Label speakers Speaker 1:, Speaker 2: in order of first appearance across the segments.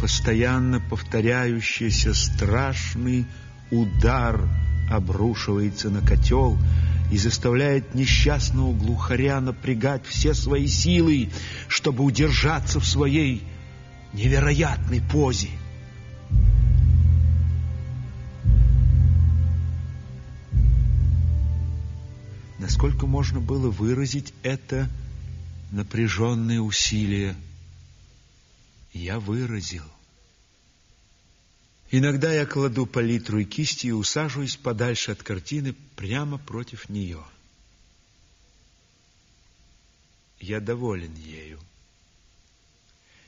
Speaker 1: постоянно повторяющийся страшный удар обрушивается на котел и заставляет несчастного глухаря напрягать все свои силы, чтобы удержаться в своей невероятной позе. Насколько можно было выразить это напряженное усилие, я выразил. Иногда я кладу палитру и кисти и усаживаюсь подальше от картины прямо против нее. Я доволен ею.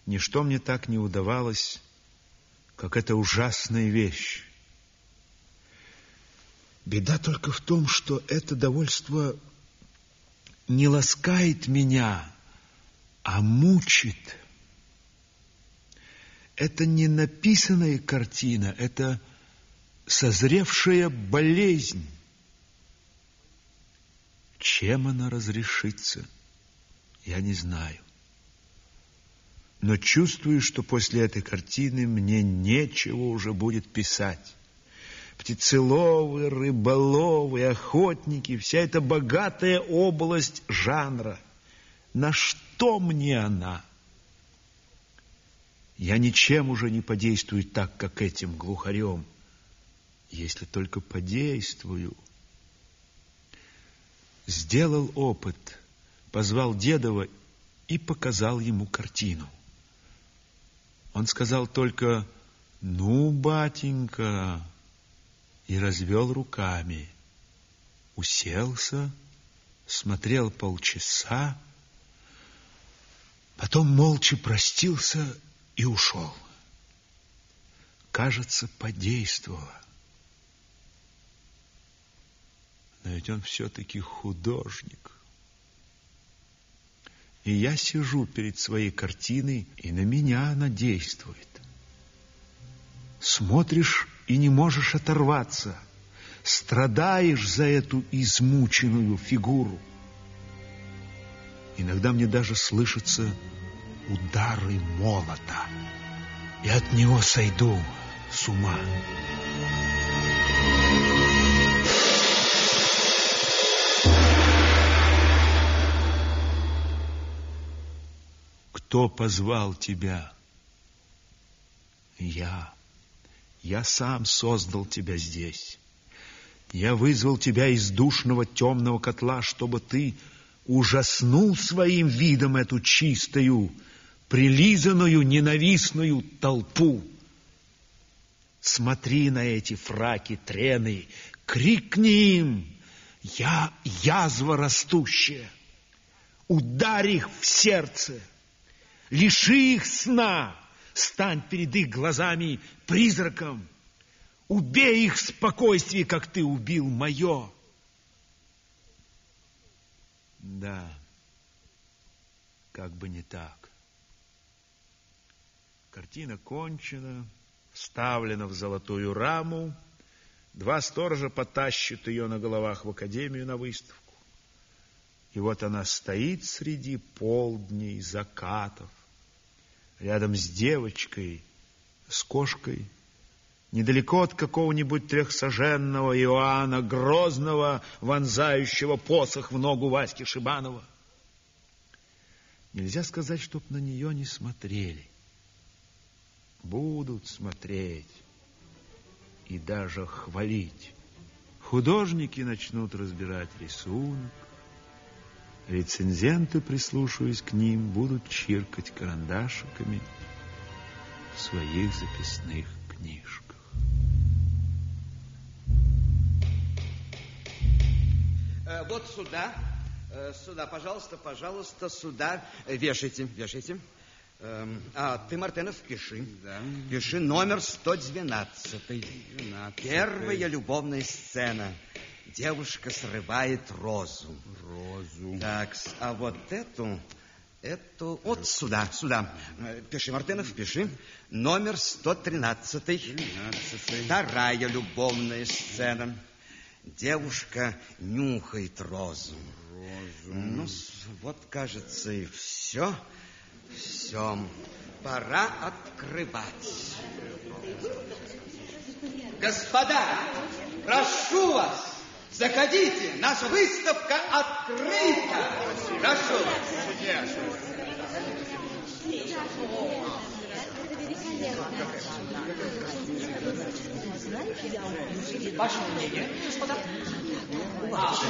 Speaker 1: Ничто мне так не удавалось, как эта ужасная вещь. Беда только в том, что это довольство не ласкает меня, а мучит. Это не написанная картина, это созревшая болезнь. Чем она разрешится, я не знаю. Но чувствую, что после этой картины мне нечего уже будет писать. Птицеловы, рыболовы, охотники, вся эта богатая область жанра. На что мне она? Я ничем уже не подействую так, как этим глухарем, если только подействую. Сделал опыт, позвал Дедова и показал ему картину. Он сказал только «Ну, батенька!» и развел руками. Уселся, смотрел полчаса, потом молча простился и ушел. Кажется, подействовало. Но ведь он все-таки художник. И я сижу перед своей картиной, и на меня она действует. Смотришь и не можешь оторваться. Страдаешь за эту измученную фигуру. Иногда мне даже слышится удары молота, и от него сойду с ума. Кто позвал тебя? Я. Я сам создал тебя здесь. Я вызвал тебя из душного темного котла, чтобы ты ужаснул своим видом эту чистую, прилизанную, ненавистную толпу. Смотри на эти фраки, трены, крикни им, я язва растущая, ударь их в сердце, лиши их сна, стань перед их глазами призраком, убей их спокойствие, как ты убил мое. Да, как бы не так. Картина кончена, вставлена в золотую раму. Два сторожа потащат ее на головах в академию на выставку. И вот она стоит среди полдней, закатов, рядом с девочкой, с кошкой, недалеко от какого-нибудь трехсоженного Иоанна Грозного, вонзающего посох в ногу Васьки Шибанова. Нельзя сказать, чтоб на нее не смотрели будут смотреть и даже хвалить. Художники начнут разбирать рисунок, рецензенты, прислушиваясь к ним, будут чиркать карандашиками в своих записных книжках.
Speaker 2: Э, вот сюда, э, сюда, пожалуйста, пожалуйста, сюда. Э, вешайте, вешайте. Эм, а ты, Мартенов, пиши. Да. Пиши номер 112. 12. Первая любовная сцена. Девушка срывает розу.
Speaker 3: Розу.
Speaker 2: Так, а вот эту, эту, вот сюда, сюда. Э, пиши, Мартенов, пиши. Номер 113. 13. Вторая любовная сцена. Девушка нюхает розу.
Speaker 3: Розу.
Speaker 2: Ну, вот, кажется, и все. Все. Пора открывать. Господа, прошу вас, заходите, наша выставка открыта. Прошу вас.
Speaker 3: Ваше мнение, господа? Ваше.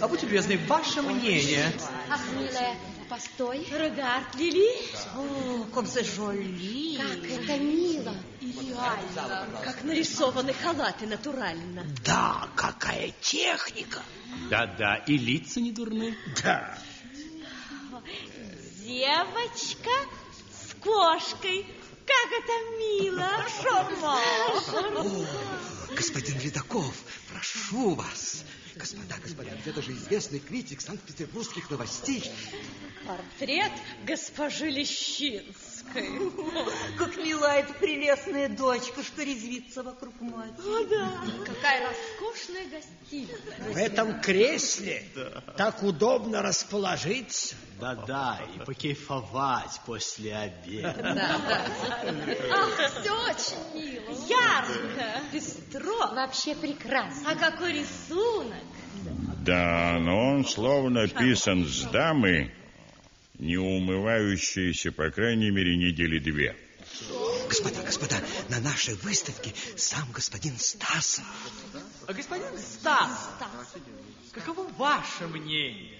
Speaker 3: А будьте любезны, ваше мнение.
Speaker 4: Ах, милая, постой.
Speaker 5: Регард Лили?
Speaker 4: О, как зажоли.
Speaker 5: Как это мило. Идеально. Как нарисованы халаты натурально.
Speaker 6: Да, какая техника.
Speaker 7: Да-да, и лица не дурны.
Speaker 6: Да.
Speaker 5: Девочка с кошкой. Как это мило. Шарман.
Speaker 2: Господин Ледоков, прошу вас. Господа, господа, это же известный критик санкт-петербургских новостей.
Speaker 5: Портрет госпожи Лещинской.
Speaker 8: Как мила эта прелестная дочка, что резвится вокруг матери.
Speaker 5: О, да. Какая роскошная гостиная.
Speaker 6: В этом кресле так удобно расположиться.
Speaker 7: Да-да, и покейфовать после обеда.
Speaker 5: Ах, все очень мило. Ярко. Пестро.
Speaker 4: Вообще прекрасно.
Speaker 5: А какой рисунок.
Speaker 9: Да, но он словно писан с дамы, не умывающейся, по крайней мере, недели две.
Speaker 2: Господа, господа, на нашей выставке сам господин Стасов.
Speaker 3: А Господин Стас, каково ваше мнение?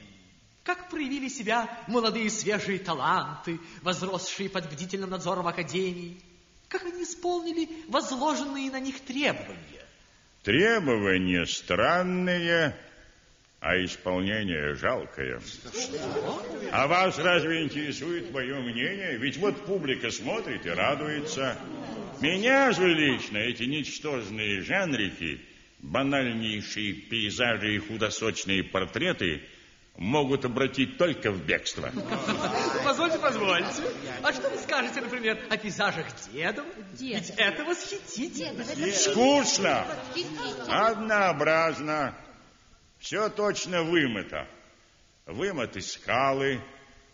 Speaker 3: Как проявили себя молодые свежие таланты, возросшие под бдительным надзором Академии? Как они исполнили возложенные на них требования?
Speaker 9: Требования странные, а исполнение жалкое. А вас разве интересует мое мнение? Ведь вот публика смотрит и радуется. Меня же лично эти ничтожные жанрики, банальнейшие пейзажи и худосочные портреты могут обратить только в бегство.
Speaker 3: Позвольте, позвольте. А что вы скажете, например, о пейзажах дедов? Ведь это восхитительно.
Speaker 9: Скучно, однообразно, все точно вымыто. Вымыты скалы,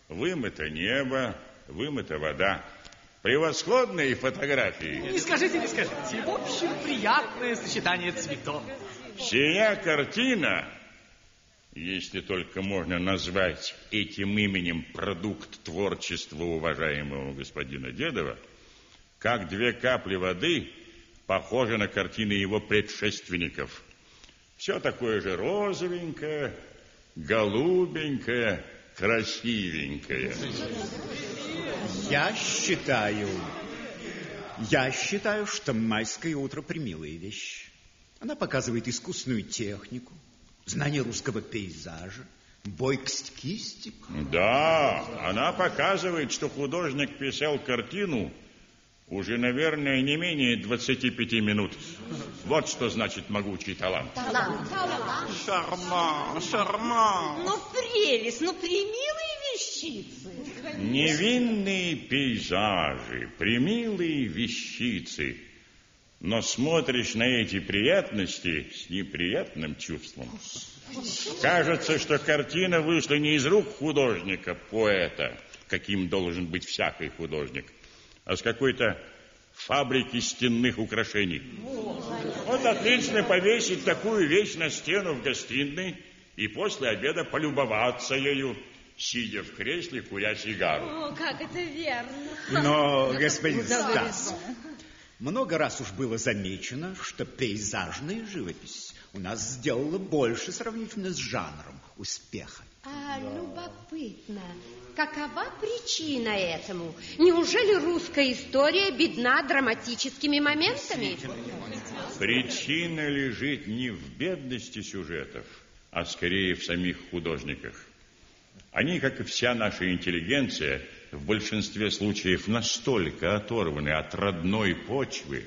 Speaker 9: вымыто небо, вымыта вода. Превосходные фотографии.
Speaker 3: Не скажите, не скажите. В общем, приятное сочетание цветов.
Speaker 9: Сия картина, если только можно назвать этим именем продукт творчества уважаемого господина Дедова, как две капли воды, похожа на картины его предшественников. Все такое же розовенькое, голубенькое, красивенькое.
Speaker 10: Я считаю, я считаю, что майское утро примилая вещь. Она показывает искусную технику, знание русского пейзажа, бойкость кисти.
Speaker 9: Да, она показывает, что художник писал картину уже, наверное, не менее 25 минут. Вот что значит могучий талант.
Speaker 6: Шарман, шарман.
Speaker 5: Ну, прелесть, ну, примилые вещицы.
Speaker 9: Невинные пейзажи, примилые вещицы. Но смотришь на эти приятности с неприятным чувством. Кажется, что картина вышла не из рук художника, поэта, каким должен быть всякий художник, а с какой-то фабрики стенных украшений. Вот отлично повесить такую вещь на стену в гостиной и после обеда полюбоваться ею, сидя в кресле, куря сигару.
Speaker 5: О, как это верно.
Speaker 10: Но, господин Стас, много раз уж было замечено, что пейзажная живопись у нас сделала больше сравнительно с жанром успеха.
Speaker 4: А любопытно, какова причина этому? Неужели русская история бедна драматическими моментами?
Speaker 9: Причина лежит не в бедности сюжетов, а скорее в самих художниках. Они, как и вся наша интеллигенция, в большинстве случаев настолько оторваны от родной почвы,